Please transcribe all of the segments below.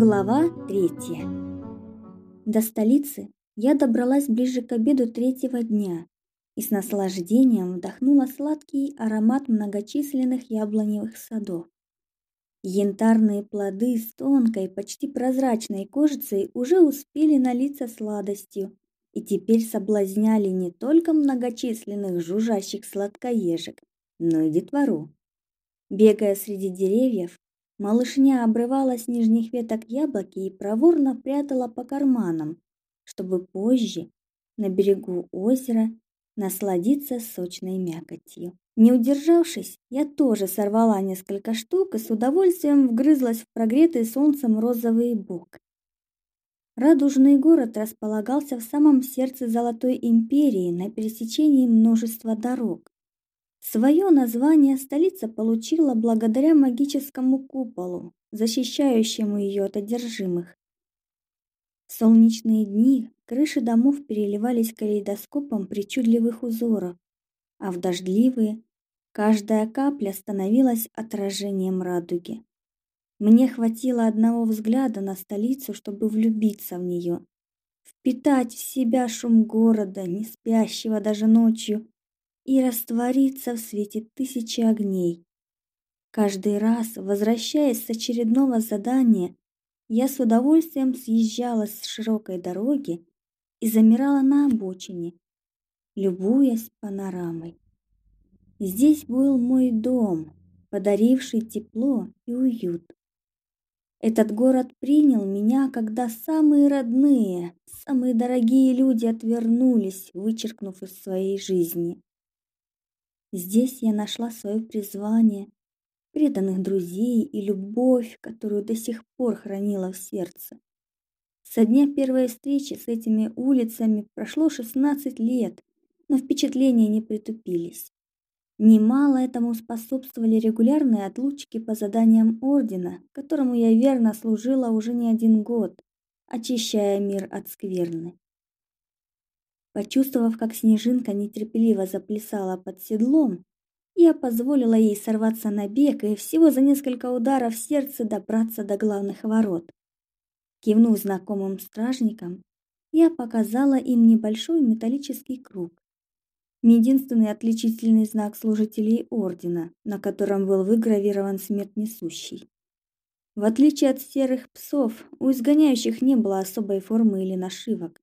Глава третья. До столицы я добралась ближе к обеду третьего дня и с наслаждением вдохнула сладкий аромат многочисленных яблоневых садов. Янтарные плоды с тонкой, почти прозрачной кожицей уже успели налиться сладостью и теперь соблазняли не только многочисленных жужжащих сладкоежек, но и детвору. Бегая среди деревьев, Малышня обрывала с нижних веток яблоки и проворно прятала по карманам, чтобы позже на берегу озера насладиться сочной мякотью. Не удержавшись, я тоже сорвала несколько штук и с удовольствием вгрызлась в прогретый солнцем розовый бок. Радужный город располагался в самом сердце Золотой империи на пересечении множества дорог. Свое название столица получила благодаря магическому куполу, защищающему ее от одержимых. В солнечные дни крыши домов переливались калейдоскопом причудливых узоров, а в дождливые каждая капля становилась отражением радуги. Мне хватило одного взгляда на столицу, чтобы влюбиться в нее, впитать в себя шум города, не спящего даже ночью, и раствориться в свете тысячи огней. Каждый раз, возвращаясь с очередного задания, я с удовольствием съезжала с широкой дороги и замирала на обочине, любуясь панорамой. Здесь был мой дом, подаривший тепло и уют. Этот город принял меня, когда самые родные, самые дорогие люди отвернулись, вычеркнув из своей жизни. Здесь я нашла свое призвание, преданных друзей и любовь, которую до сих пор хранила в сердце. Со дня первой встречи с этими улицами прошло 16 лет, но впечатления не притупились. Немало этому способствовали регулярные отлучки по заданиям ордена, которому я верно служила уже не один год, очищая мир от скверны. Почувствовав, как снежинка нетерпеливо заплясала под седлом, я позволила ей сорваться на бег и всего за несколько ударов сердца добраться до главных ворот. Кивнув знакомым стражникам, я показала им небольшой металлический круг. Единственный отличительный знак служителей ордена, на котором был выгравирован смерть несущий. В отличие от серых псов, у изгоняющих не было особой формы или нашивок.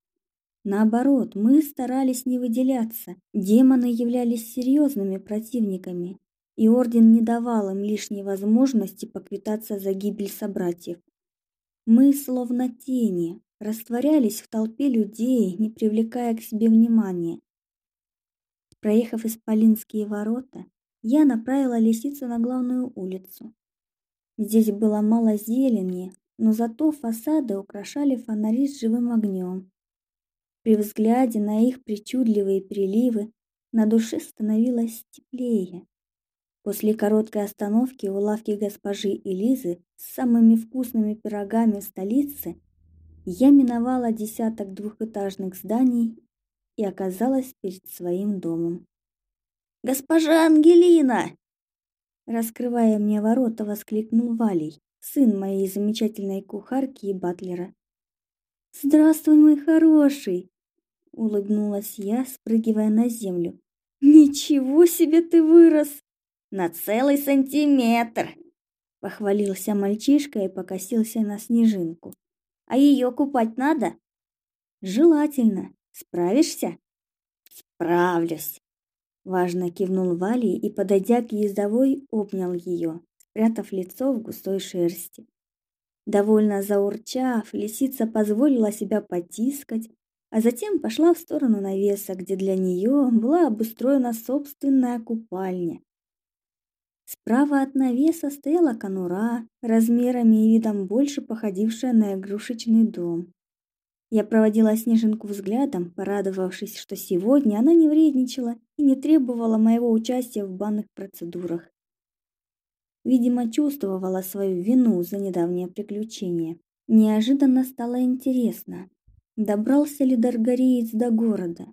Наоборот, мы старались не выделяться. Демоны являлись серьезными противниками, и орден не давал им лишней возможности поквитаться за гибель собратьев. Мы, словно тени, растворялись в толпе людей, не привлекая к себе внимания. Проехав исполинские ворота, я направила лисицу на главную улицу. Здесь было мало зелени, но зато фасады украшали фонари с живым огнем. При взгляде на их причудливые приливы на душе становилось теплее. После короткой остановки у лавки госпожи Элизы с самыми вкусными пирогами в столице я миновала десяток двухэтажных зданий и оказалась перед своим домом. «Госпожа Ангелина!» Раскрывая мне ворота, воскликнул Валей, сын моей замечательной кухарки и батлера. «Здравствуй, мой хороший!» Улыбнулась я, спрыгивая на землю. Ничего себе ты вырос на целый сантиметр, похвалился мальчишка и покосился на снежинку. А ее купать надо? Желательно. Справишься? Справлюсь. Важно кивнул Вали и, подойдя к ездовой, обнял ее, спрятав лицо в густой шерсти. Довольно заурчав, лисица позволила себя потискать, а затем пошла в сторону навеса, где для нее была обустроена собственная купальня. Справа от навеса стояла конура, размерами и видом больше походившая на игрушечный дом. Я проводила Снежинку взглядом, порадовавшись, что сегодня она не вредничала и не требовала моего участия в банных процедурах. Видимо, чувствовала свою вину за недавнее приключение. Неожиданно стало интересно, добрался ли Даргариец до города.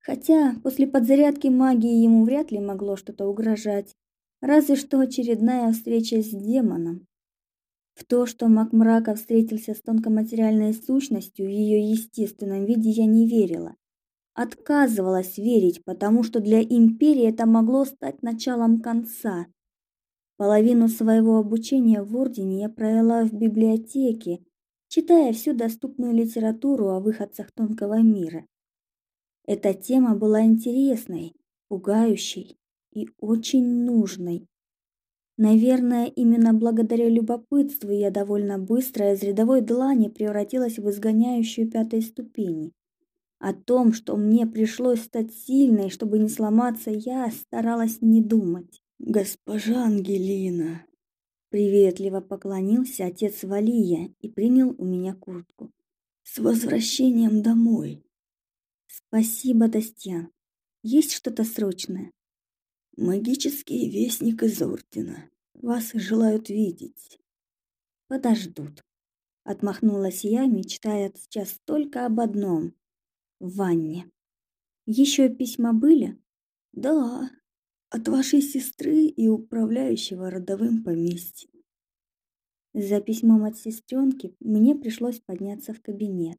Хотя после подзарядки магии ему вряд ли могло что-то угрожать, разве что очередная встреча с демоном. В то, что Макмрака встретился с тонкоматериальной сущностью в ее естественном виде, я не верила. Отказывалась верить, потому что для империи это могло стать началом конца. Половину своего обучения в ордене я провела в библиотеке, читая всю доступную литературу о выходцах тонкого мира. Эта тема была интересной, пугающей и очень нужной. Наверное, именно благодаря любопытству я довольно быстро из рядовой длани превратилась в изгоняющую пятой ступени. О том, что мне пришлось стать сильной, чтобы не сломаться, я старалась не думать. «Госпожа Ангелина!» Приветливо поклонился отец Валия и принял у меня куртку. «С возвращением домой!» «Спасибо, Достян. Есть что-то срочное?» «Магический вестник из Ордена. Вас желают видеть». «Подождут». Отмахнулась я, мечтая сейчас только об одном — ванне. «Еще письма были?» «Да, от вашей сестры и управляющего родовым поместьем. За письмом от сестренки мне пришлось подняться в кабинет.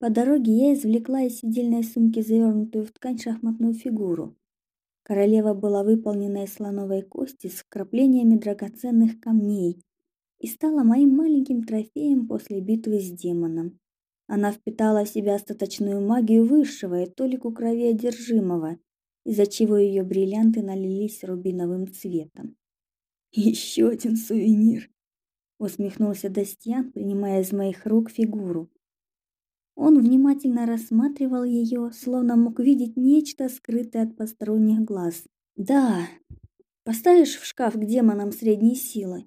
По дороге я извлекла из сидельной сумки завернутую в ткань шахматную фигуру. Королева была выполнена из слоновой кости с вкраплениями драгоценных камней и стала моим маленьким трофеем после битвы с демоном. Она впитала в себя остаточную магию высшего и толику крови одержимого, из-за чего ее бриллианты налились рубиновым цветом. «Еще один сувенир!» — усмехнулся Достьян, принимая из моих рук фигуру. Он внимательно рассматривал ее, словно мог видеть нечто скрытое от посторонних глаз. «Да, поставишь в шкаф к демонам средней силы.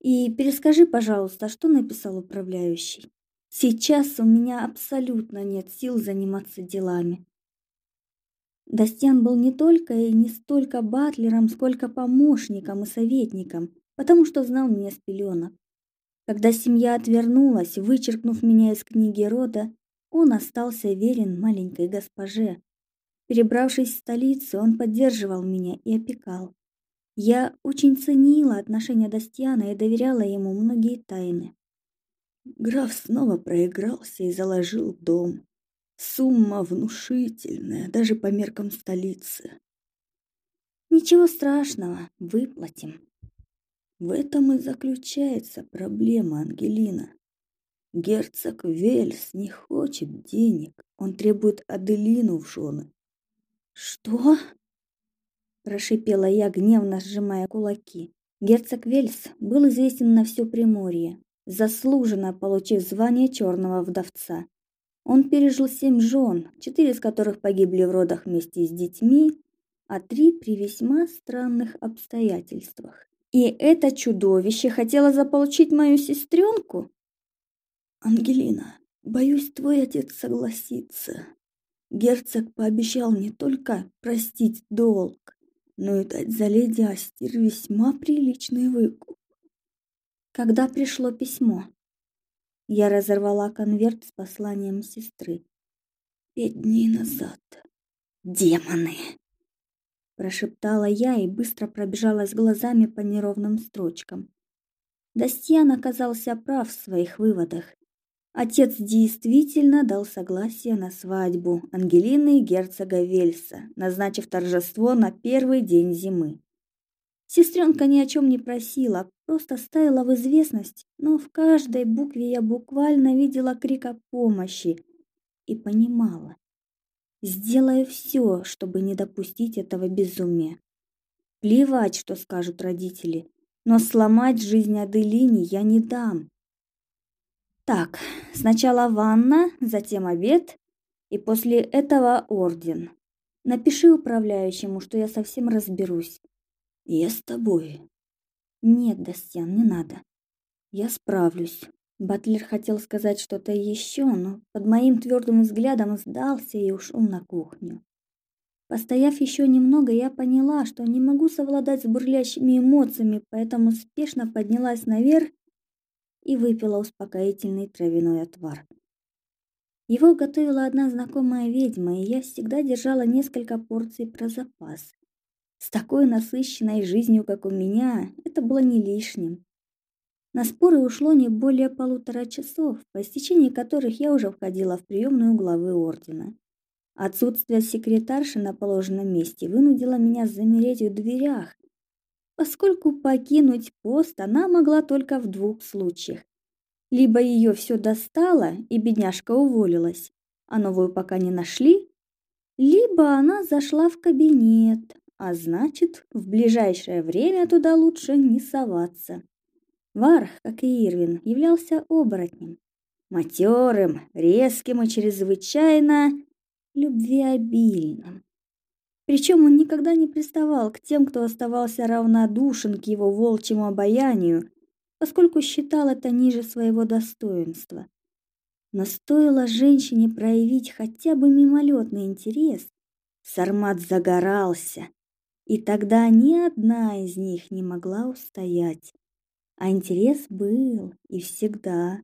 И перескажи, пожалуйста, что написал управляющий. Сейчас у меня абсолютно нет сил заниматься делами. Достян был не только и не столько батлером, сколько помощником и советником, потому что знал меня с пеленок. Когда семья отвернулась, вычеркнув меня из книги рода, он остался верен маленькой госпоже. Перебравшись в столицу, он поддерживал меня и опекал. Я очень ценила отношения Достьяна и доверяла ему многие тайны. Граф снова проигрался и заложил дом. Сумма внушительная, даже по меркам столицы. Ничего страшного, выплатим. В этом и заключается проблема, Ангелина. Герцог Вельс не хочет денег, он требует Аделину в жены. Что? Прошипела я, гневно сжимая кулаки. Герцог Вельс был известен на все Приморье, заслуженно получив звание черного вдовца. Он пережил семь жен, четыре из которых погибли в родах вместе с детьми, а три при весьма странных обстоятельствах. И это чудовище хотело заполучить мою сестренку? Ангелина, боюсь, твой отец согласится. Герцог пообещал не только простить долг, но и дать за леди Астир весьма приличный выкуп. Когда пришло письмо? Я разорвала конверт с посланием сестры. Пять дней назад. Демоны! Прошептала я и быстро пробежалась глазами по неровным строчкам. Достьян оказался прав в своих выводах. Отец действительно дал согласие на свадьбу Ангелины и герцога Вельса, назначив торжество на первый день зимы. Сестренка ни о чем не просила, просто ставила в известность, но в каждой букве я буквально видела крик о помощи и понимала. Сделаю все, чтобы не допустить этого безумия. Плевать, что скажут родители, но сломать жизнь Аделине я не дам. Так, сначала ванна, затем обед, и после этого орден. Напиши управляющему, что я совсем разберусь. Я с тобой. Нет, Достян, не надо. Я справлюсь. Батлер хотел сказать что-то еще, но под моим твердым взглядом сдался и ушел на кухню. Постояв еще немного, я поняла, что не могу совладать с бурлящими эмоциями, поэтому спешно поднялась наверх и выпила успокоительный травяной отвар. Его готовила одна знакомая ведьма, и я всегда держала несколько порций про запас. С такой насыщенной жизнью, как у меня, это было не лишним. На споры ушло не более полутора часов, по истечении которых я уже входила в приемную главы ордена. Отсутствие секретарши на положенном месте вынудило меня замереть в дверях, поскольку покинуть пост она могла только в двух случаях. Либо ее все достало, и бедняжка уволилась, а новую пока не нашли, либо она зашла в кабинет, а значит, в ближайшее время туда лучше не соваться. Варх, как и Ирвин, являлся оборотнем. Матерым, резким и чрезвычайно любвеобильным. Причем он никогда не приставал к тем, кто оставался равнодушен к его волчьему обаянию, поскольку считал это ниже своего достоинства. Но стоило женщине проявить хотя бы мимолетный интерес, Сармат загорался, и тогда ни одна из них не могла устоять. А интерес был и всегда.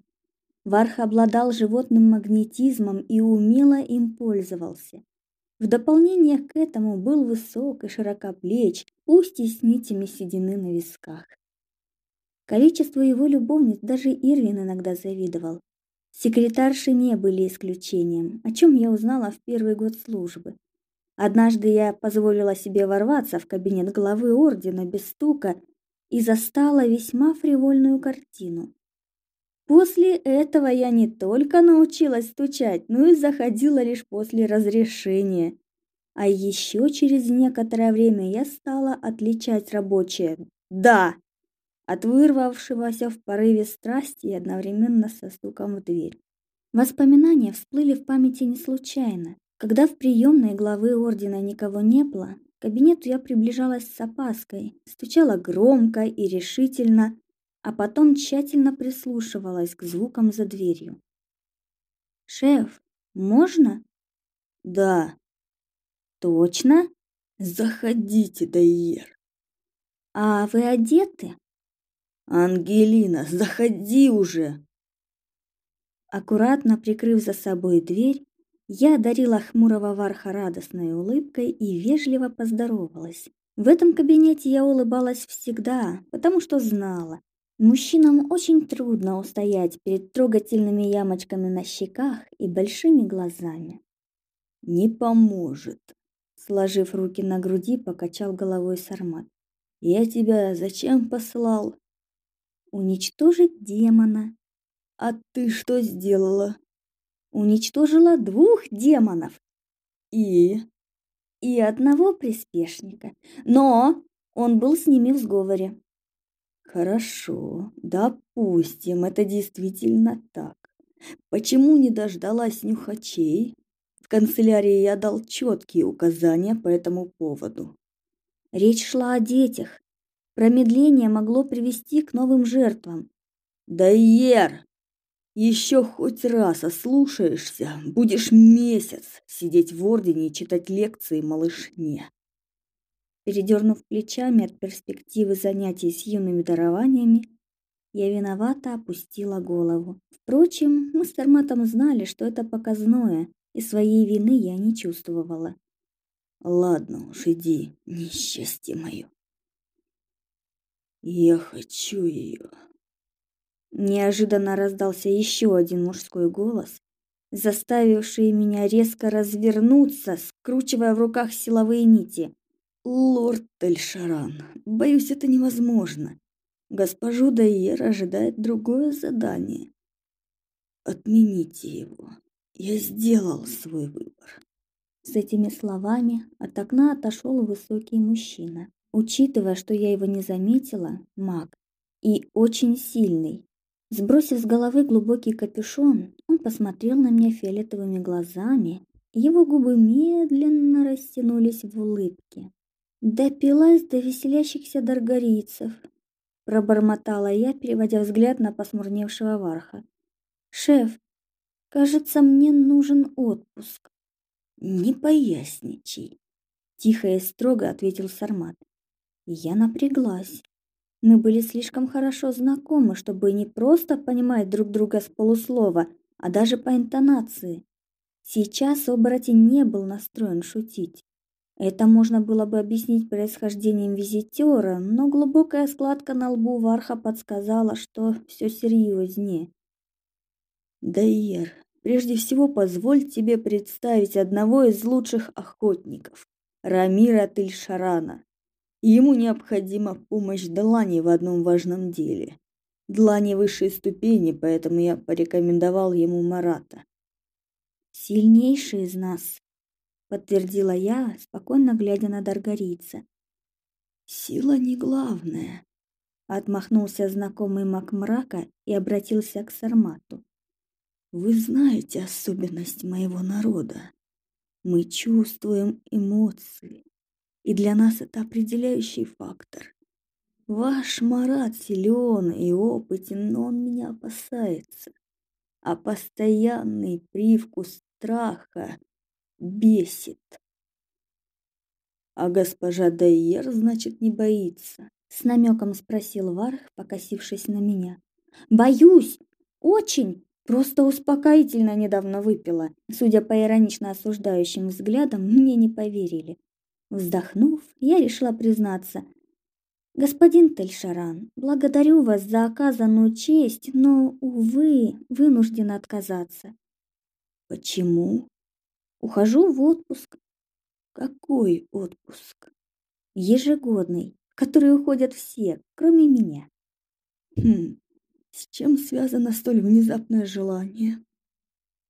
Варх обладал животным магнетизмом и умело им пользовался. В дополнение к этому был высок и широкоплеч, пусть и с нитями седины на висках. Количество его любовниц даже Ирвин иногда завидовал. Секретарши не были исключением, о чем я узнала в первый год службы. Однажды я позволила себе ворваться в кабинет главы ордена без стука и застала весьма фривольную картину. После этого я не только научилась стучать, но и заходила лишь после разрешения. А еще через некоторое время я стала отличать рабочее «да» от вырвавшегося в порыве страсти и одновременно со стуком в дверь. Воспоминания всплыли в памяти не случайно. Когда в приемной главы ордена никого не было, к кабинету я приближалась с опаской, стучала громко и решительно, а потом тщательно прислушивалась к звукам за дверью. «Шеф, можно?» «Да». «Точно?» «Заходите, Дайер». «А вы одеты?» «Ангелина, заходи уже!» Аккуратно прикрыв за собой дверь, я одарила хмурого Варха радостной улыбкой и вежливо поздоровалась. В этом кабинете я улыбалась всегда, потому что знала, мужчинам очень трудно устоять перед трогательными ямочками на щеках и большими глазами. «Не поможет», — сложив руки на груди, покачал головой Сармат. «Я тебя зачем послал?» «Уничтожить демона». «А ты что сделала?» Уничтожила двух демонов и и одного приспешника, но он был с ними в сговоре. Хорошо, допустим, это действительно так. Почему не дождалась нюхачей? В канцелярии я дал четкие указания по этому поводу. Речь шла о детях. Промедление могло привести к новым жертвам. Дайер, еще хоть раз ослушаешься, будешь месяц сидеть в ордене и читать лекции малышне. Передернув плечами от перспективы занятий с юными дарованиями, я виновато опустила голову. Впрочем, мы с Торматом знали, что это показное, и своей вины я не чувствовала. Ладно уж, иди, несчастье мое. Я хочу ее. Неожиданно раздался еще один мужской голос, заставивший меня резко развернуться, скручивая в руках силовые нити. «Лорд Тельшаран, боюсь, это невозможно. Госпожу Дайер ожидает другое задание. Отмените его. Я сделал свой выбор». С этими словами от окна отошел высокий мужчина. Учитывая, что я его не заметила, маг, и очень сильный, Сбросив с головы глубокий капюшон, он посмотрел на меня фиолетовыми глазами, его губы медленно растянулись в улыбке. «Допилась до веселящихся даргарийцев», — пробормотала я, переводя взгляд на посмурневшего варха. «Шеф, кажется, мне нужен отпуск». «Не поясничай», — тихо и строго ответил Сармат. Я напряглась. Мы были слишком хорошо знакомы, чтобы не просто понимать друг друга с полуслова, а даже по интонации. Сейчас оборотень не был настроен шутить. Это можно было бы объяснить происхождением визитера, но глубокая складка на лбу Варха подсказала, что все серьезнее. Дайер, прежде всего позволь тебе представить одного из лучших охотников, Рамира Ему необходима помощь Длани в одном важном деле. Длани высшей ступени, поэтому я порекомендовал ему Марата. Сильнейший из нас, подтвердила я, спокойно глядя на Даргарица. Сила не главное, отмахнулся знакомый маг мрака и обратился к Сармату. Вы знаете особенность моего народа. Мы чувствуем эмоции, и для нас это определяющий фактор. Ваш Марат силен и опытен, но он меня опасается. А постоянный привкус страха бесит. А госпожа Дайер, значит, не боится? С намеком спросил Варх, покосившись на меня. Боюсь, очень. Просто успокоительно недавно выпила. Судя по иронично осуждающим взглядам, мне не поверили. Вздохнув, я решила признаться. Господин Тельшаран, благодарю вас за оказанную честь, но, увы, вынуждена отказаться. Почему? Ухожу в отпуск. Какой отпуск? Ежегодный, который уходят все, кроме меня. Хм, с чем связано столь внезапное желание?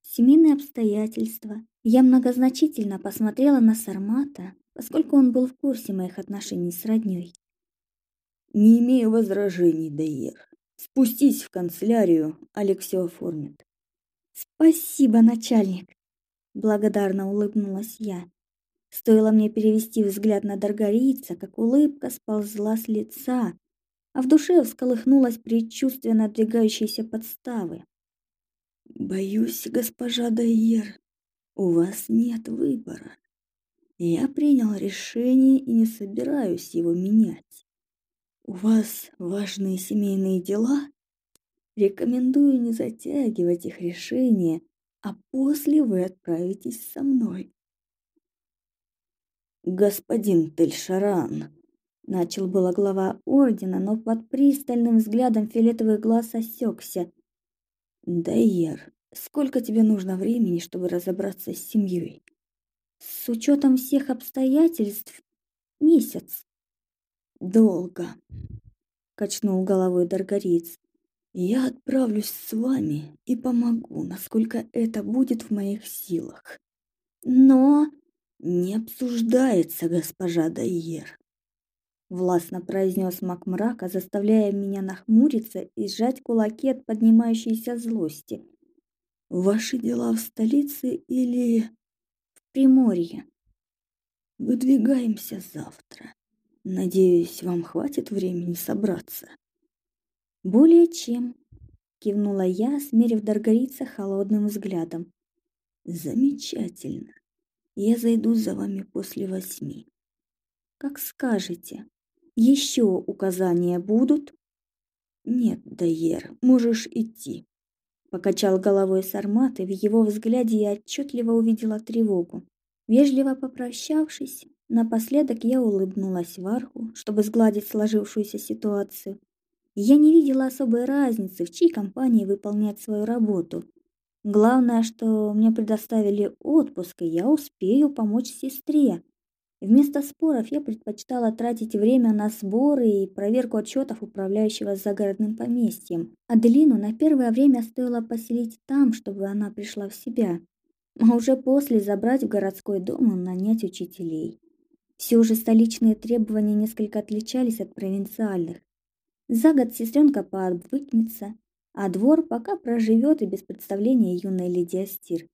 Семейные обстоятельства. Я многозначительно посмотрела на Сармата, поскольку он был в курсе моих отношений с роднёй. Не имею возражений, Дайер. Спустись в канцелярию, Алекс все оформит. Спасибо, начальник. Благодарно улыбнулась я. Стоило мне перевести взгляд на Даргарийца, как улыбка сползла с лица, а в душе всколыхнулось предчувствие надвигающейся подставы. Боюсь, госпожа Дайер, у вас нет выбора. Я принял решение и не собираюсь его менять. У вас важные семейные дела? Рекомендую не затягивать их решение, а после вы отправитесь со мной. Господин Тельшаран, Начал было глава ордена, но под пристальным взглядом фиолетовых глаз осекся. «Дайер, сколько тебе нужно времени, чтобы разобраться с семьей?» «С учетом всех обстоятельств, месяц». «Долго», — качнул головой Даргариц. «Я отправлюсь с вами и помогу, насколько это будет в моих силах». «Но...» «Не обсуждается, госпожа Дайер властно произнес маг мрака, заставляя меня нахмуриться и сжать кулаки от поднимающейся злости. Ваши дела в столице или Приморье? Выдвигаемся завтра. Надеюсь, вам хватит времени собраться. Более чем, кивнула я, смерив Даргарица холодным взглядом. Замечательно. Я зайду за вами после восьми. Как скажете. Еще указания будут? Нет, Дайер, можешь идти. Покачал головой Сармат, и в его взгляде я отчетливо увидела тревогу. Вежливо попрощавшись, напоследок я улыбнулась Варху, чтобы сгладить сложившуюся ситуацию. Я не видела особой разницы, в чьей компании выполнять свою работу. Главное, что мне предоставили отпуск, и я успею помочь сестре. Вместо споров я предпочитала тратить время на сборы и проверку отчетов управляющего загородным поместьем. Аделину на первое время стоило поселить там, чтобы она пришла в себя, а уже после забрать в городской дом и нанять учителей. Все же столичные требования несколько отличались от провинциальных. За год сестренка пообвыкнется, а двор пока проживет и без представления юной леди Астир.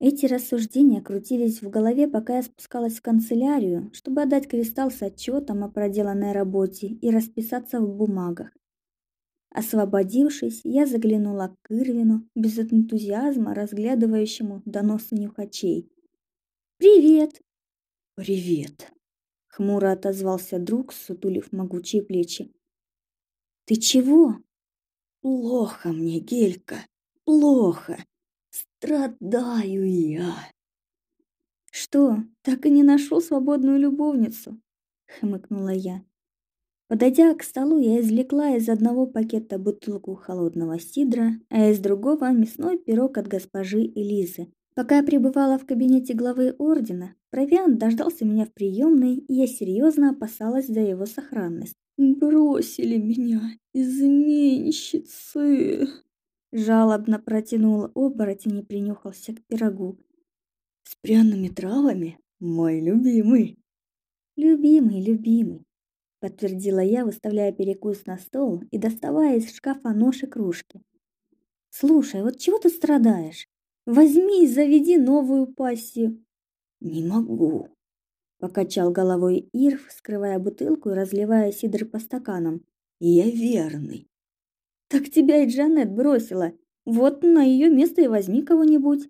Эти рассуждения крутились в голове, пока я спускалась в канцелярию, чтобы отдать кристалл с отчетом о проделанной работе и расписаться в бумагах. Освободившись, я заглянула к Ирвину, без энтузиазма разглядывающему доносы нюхачей. «Привет!» «Привет!» — хмуро отозвался друг, сутулив могучие плечи. «Ты чего?» «Плохо мне, Гелька, плохо!» Страдаю я. Что, так и не нашел свободную любовницу? хмыкнула я. Подойдя к столу, я извлекла из одного пакета бутылку холодного сидра, а из другого мясной пирог от госпожи Элизы. Пока я пребывала в кабинете главы ордена, провиант дождался меня в приемной, и я серьезно опасалась за его сохранность. «Бросили меня, изменщицы!» Жалобно протянул оборотень и принюхался к пирогу. «С пряными травами? Мой любимый!» «Любимый, любимый!» подтвердила я, выставляя перекус на стол и доставая из шкафа нож и кружки. Слушай, вот чего ты страдаешь? Возьми и заведи новую пассию. Не могу, покачал головой Ирв, скрывая бутылку и разливая сидр по стаканам. Я верный. Так тебя и Джанет бросила. Вот на ее место и возьми кого-нибудь.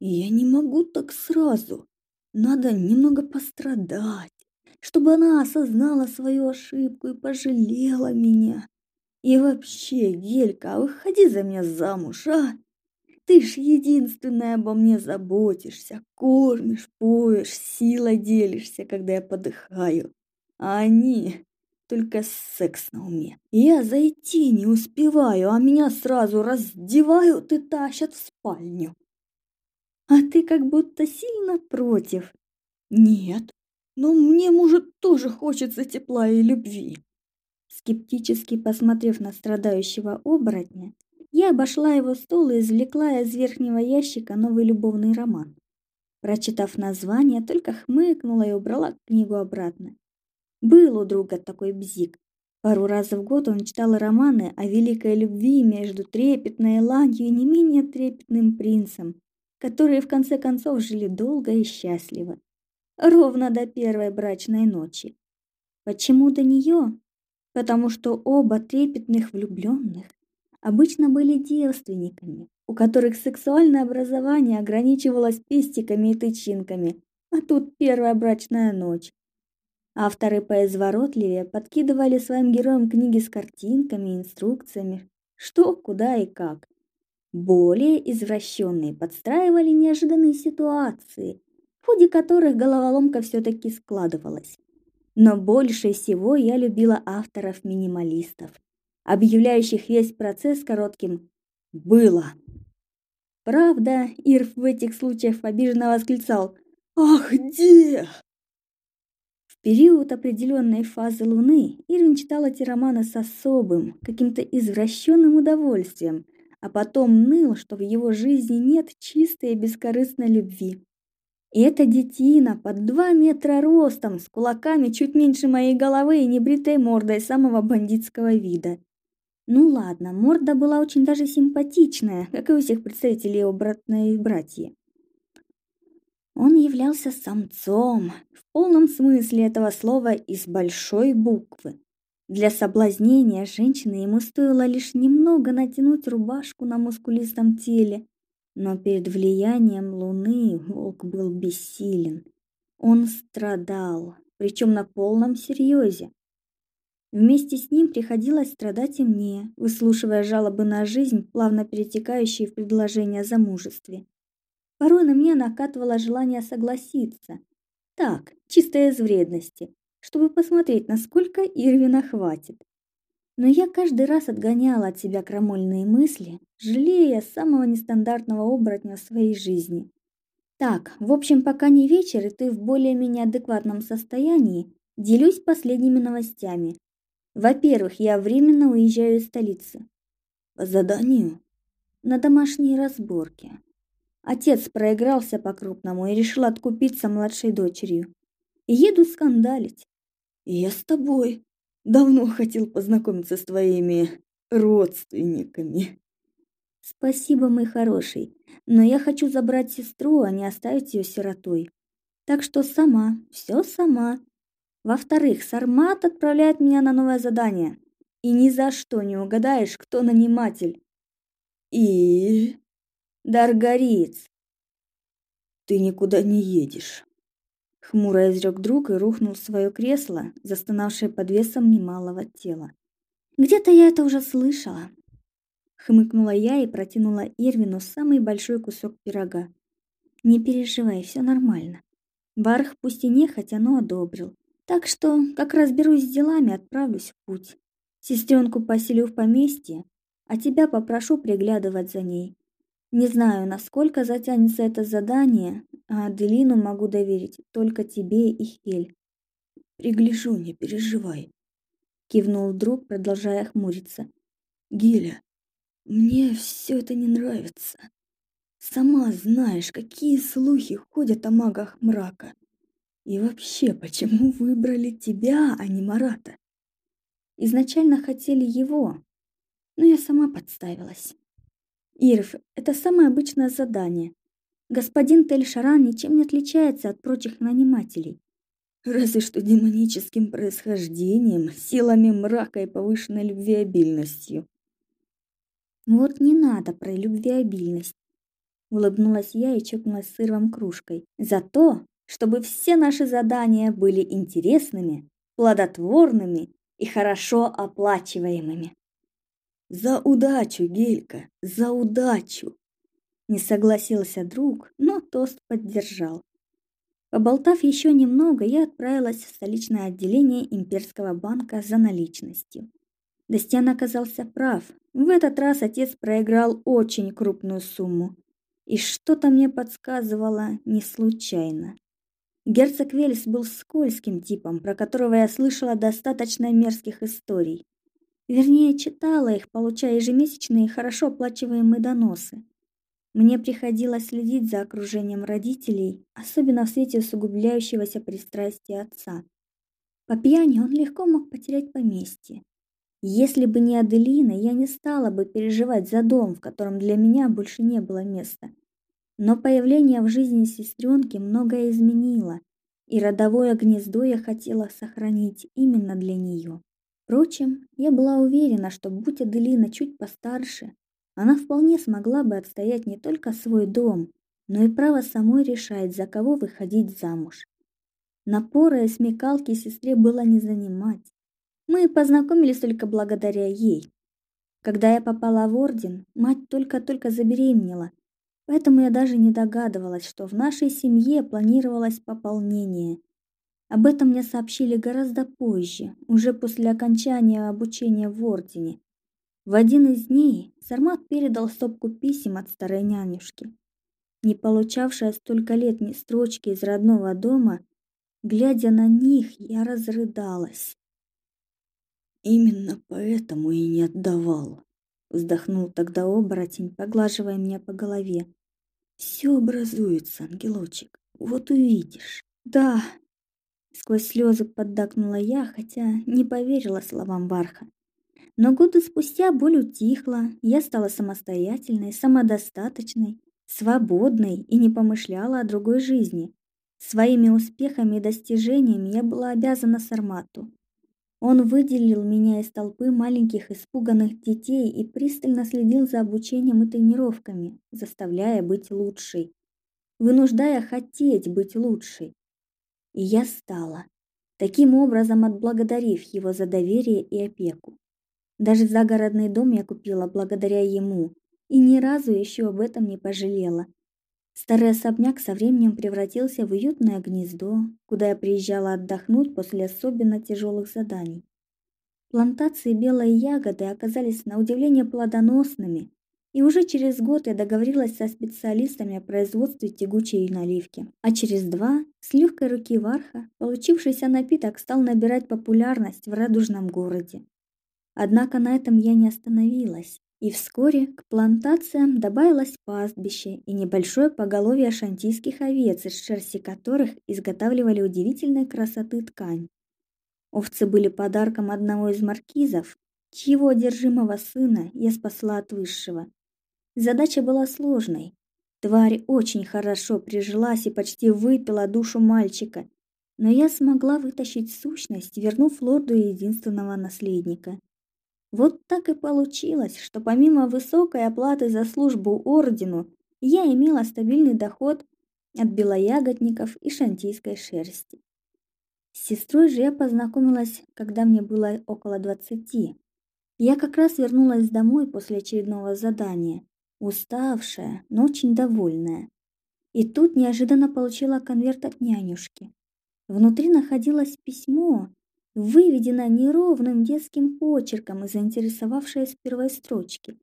Я не могу так сразу. Надо немного пострадать чтобы она осознала свою ошибку и пожалела меня. И вообще, Гелька, выходи за меня замуж, а? Ты ж единственная обо мне заботишься, кормишь, поешь, силой делишься, когда я подыхаю. А они только секс на уме. Я зайти не успеваю, а меня сразу раздевают и тащат в спальню. А ты как будто сильно против. Нет, но мне, может, тоже хочется тепла и любви. Скептически посмотрев на страдающего оборотня, я обошла его стол и извлекла из верхнего ящика новый любовный роман. Прочитав название, только хмыкнула и убрала книгу обратно. Был у друга такой бзик. Пару раз в год он читал романы о великой любви между трепетной ланью и не менее трепетным принцем, которые в конце концов жили долго и счастливо ровно до первой брачной ночи. Почему до нее? Потому что оба трепетных влюбленных обычно были девственниками, у которых сексуальное образование ограничивалось пестиками и тычинками, а тут первая брачная ночь. Авторы поизворотливее подкидывали своим героям книги с картинками и инструкциями, что, куда и как. Более извращенные подстраивали неожиданные ситуации, в ходе которых головоломка все-таки складывалась. Но больше всего я любила авторов-минималистов, объявляющих весь процесс коротким «было». Правда, Ирф в этих случаях обиженно восклицал «Ах, где?». Период определенной фазы Луны Ирвин читал эти романы с особым, каким-то извращенным удовольствием, а потом ныл, что в его жизни нет чистой и бескорыстной любви. И эта детина под два метра ростом, с кулаками чуть меньше моей головы и небритой мордой самого бандитского вида. Ну ладно, морда была очень даже симпатичная, как и у всех представителей обратной братья. Он являлся самцом, в полном смысле этого слова из большой буквы. Для соблазнения женщины ему стоило лишь немного натянуть рубашку на мускулистом теле, но перед влиянием луны волк был бессилен. Он страдал, причем на полном серьезе. Вместе с ним приходилось страдать и мне, выслушивая жалобы на жизнь, плавно перетекающие в предложения о замужестве. Порой на меня накатывало желание согласиться. Так, чисто из вредности, чтобы посмотреть, насколько Ирвина хватит. Но я каждый раз отгоняла от себя крамольные мысли, жалея самого нестандартного оборотня в своей жизни. Так, в общем, пока не вечер, и ты в более-менее адекватном состоянии, делюсь последними новостями. Во-первых, я временно уезжаю из столицы. По заданию? На домашние разборки. Отец проигрался по-крупному и решил откупиться младшей дочерью. Еду скандалить. Я с тобой. Давно хотел познакомиться с твоими родственниками. Спасибо, мой хороший, но я хочу забрать сестру, а не оставить ее сиротой. Так что сама, все сама. Во-вторых, Сармат отправляет меня на новое задание. И ни за что не угадаешь, кто наниматель. И... Даргариец. Ты никуда не едешь. Хмуро изрек друг и рухнул в свое кресло, застонавшее под весом немалого тела. «Где-то я это уже слышала!» Хмыкнула я и протянула Ирвину самый большой кусок пирога. «Не переживай, все нормально. Барх пусть и нехотя, но одобрил. Так что, как разберусь с делами, отправлюсь в путь. Сестренку поселю в поместье, а тебя попрошу приглядывать за ней. Не знаю, насколько затянется это задание, а Аделину могу доверить только тебе и Хель. Пригляжу, не переживай, кивнул друг, продолжая хмуриться. Геля, мне все это не нравится. Сама знаешь, какие слухи ходят о магах мрака. И вообще, почему выбрали тебя, а не Марата? Изначально хотели его, но я сама подставилась. Ирф, это самое обычное задание. Господин Тель-Шаран ничем не отличается от прочих нанимателей. Разве что демоническим происхождением, силами мрака и повышенной любвеобильностью. Вот не надо про любвеобильность. Улыбнулась я и чокнулась сыром кружкой. За то, чтобы все наши задания были интересными, плодотворными и хорошо оплачиваемыми. За удачу, Гелька, за удачу. Не согласился друг, но тост поддержал. Поболтав еще немного, я отправилась в столичное отделение имперского банка за наличностью. Достян оказался прав. В этот раз отец проиграл очень крупную сумму. И что-то мне подсказывало не случайно. Герцог Вельс был скользким типом, про которого я слышала достаточно мерзких историй. Вернее, читала их, получая ежемесячные хорошо оплачиваемые доносы. Мне приходилось следить за окружением родителей, особенно в свете усугубляющегося пристрастия отца. По пьяни он легко мог потерять поместье. Если бы не Аделина, я не стала бы переживать за дом, в котором для меня больше не было места. Но появление в жизни сестренки многое изменило, и родовое гнездо я хотела сохранить именно для нее. Впрочем, я была уверена, что будь Аделина чуть постарше, она вполне смогла бы отстоять не только свой дом, но и право самой решать, за кого выходить замуж. Напора и смекалки сестре было не занимать. Мы познакомились только благодаря ей. Когда я попала в орден, мать только-только забеременела, поэтому я даже не догадывалась, что в нашей семье планировалось пополнение – об этом мне сообщили гораздо позже, уже после окончания обучения в ордене. В один из дней Сармат передал стопку писем от старой нянюшки. Не получавшая столько лет ни строчки из родного дома, глядя на них, я разрыдалась. Именно поэтому и не отдавал, вздохнул тогда оборотень, поглаживая меня по голове. Все образуется, ангелочек. Вот увидишь. Да, Сквозь слезы поддакнула я, хотя не поверила словам Варха. Но годы спустя боль утихла, я стала самостоятельной, самодостаточной, свободной и не помышляла о другой жизни. Своими успехами и достижениями я была обязана Сармату. Он выделил меня из толпы маленьких испуганных детей и пристально следил за обучением и тренировками, заставляя быть лучшей, вынуждая хотеть быть лучшей. И я стала, таким образом отблагодарив его за доверие и опеку. Даже загородный дом я купила благодаря ему, и ни разу еще об этом не пожалела. Старый особняк со временем превратился в уютное гнездо, куда я приезжала отдохнуть после особенно тяжелых заданий. Плантации белой ягоды оказались на удивление плодоносными, и уже через год я договорилась со специалистами о производстве тягучей наливки. А через два, с легкой руки Варха, получившийся напиток стал набирать популярность в радужном городе. Однако на этом я не остановилась. И вскоре к плантациям добавилось пастбище и небольшое поголовье шантийских овец, из шерсти которых изготавливали удивительной красоты ткань. Овцы были подарком одного из маркизов, чьего одержимого сына я спасла от высшего. Задача была сложной. Тварь очень хорошо прижилась и почти выпила душу мальчика, но я смогла вытащить сущность, вернув лорду единственного наследника. Вот так и получилось, что помимо высокой оплаты за службу ордену, я имела стабильный доход от белоягодников и шантийской шерсти. С сестрой же я познакомилась, когда мне было около двадцати. Я как раз вернулась домой после очередного задания уставшая, но очень довольная. И тут неожиданно получила конверт от нянюшки. Внутри находилось письмо, выведенное неровным детским почерком и заинтересовавшее с первой строчки.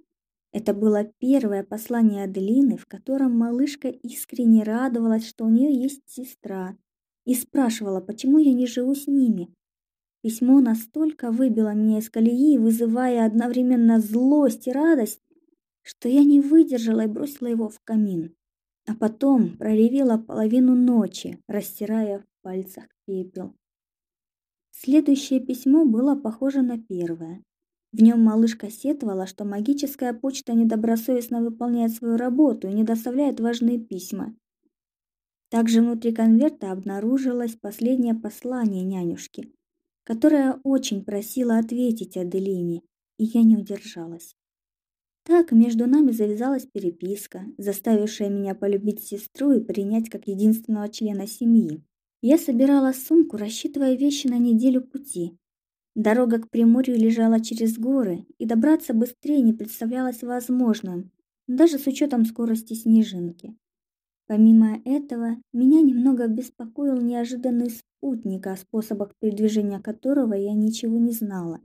Это было первое послание Аделины, в котором малышка искренне радовалась, что у нее есть сестра, и спрашивала, почему я не живу с ними. Письмо настолько выбило меня из колеи, вызывая одновременно злость и радость, что я не выдержала и бросила его в камин. А потом проревела половину ночи, растирая в пальцах пепел. Следующее письмо было похоже на первое. В нем малышка сетовала, что магическая почта недобросовестно выполняет свою работу и не доставляет важные письма. Также внутри конверта обнаружилось последнее послание нянюшки, которая очень просила ответить Аделине, и я не удержалась. Так между нами завязалась переписка, заставившая меня полюбить сестру и принять как единственного члена семьи. Я собирала сумку, рассчитывая вещи на неделю пути. Дорога к Приморью лежала через горы, и добраться быстрее не представлялось возможным, даже с учетом скорости снежинки. Помимо этого, меня немного беспокоил неожиданный спутник, о способах передвижения которого я ничего не знала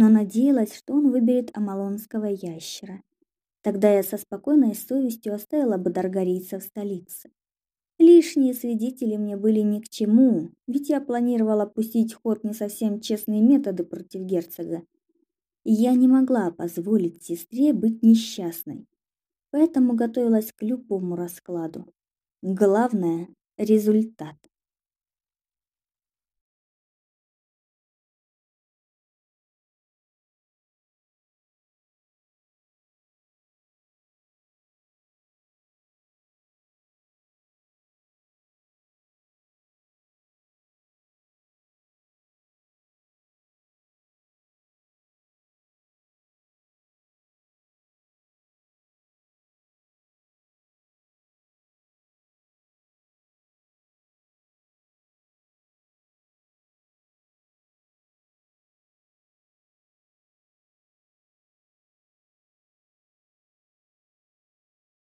но надеялась, что он выберет амалонского ящера. Тогда я со спокойной совестью оставила бы Даргарийца в столице. Лишние свидетели мне были ни к чему, ведь я планировала пустить в ход не совсем честные методы против герцога. И я не могла позволить сестре быть несчастной, поэтому готовилась к любому раскладу. Главное — результат.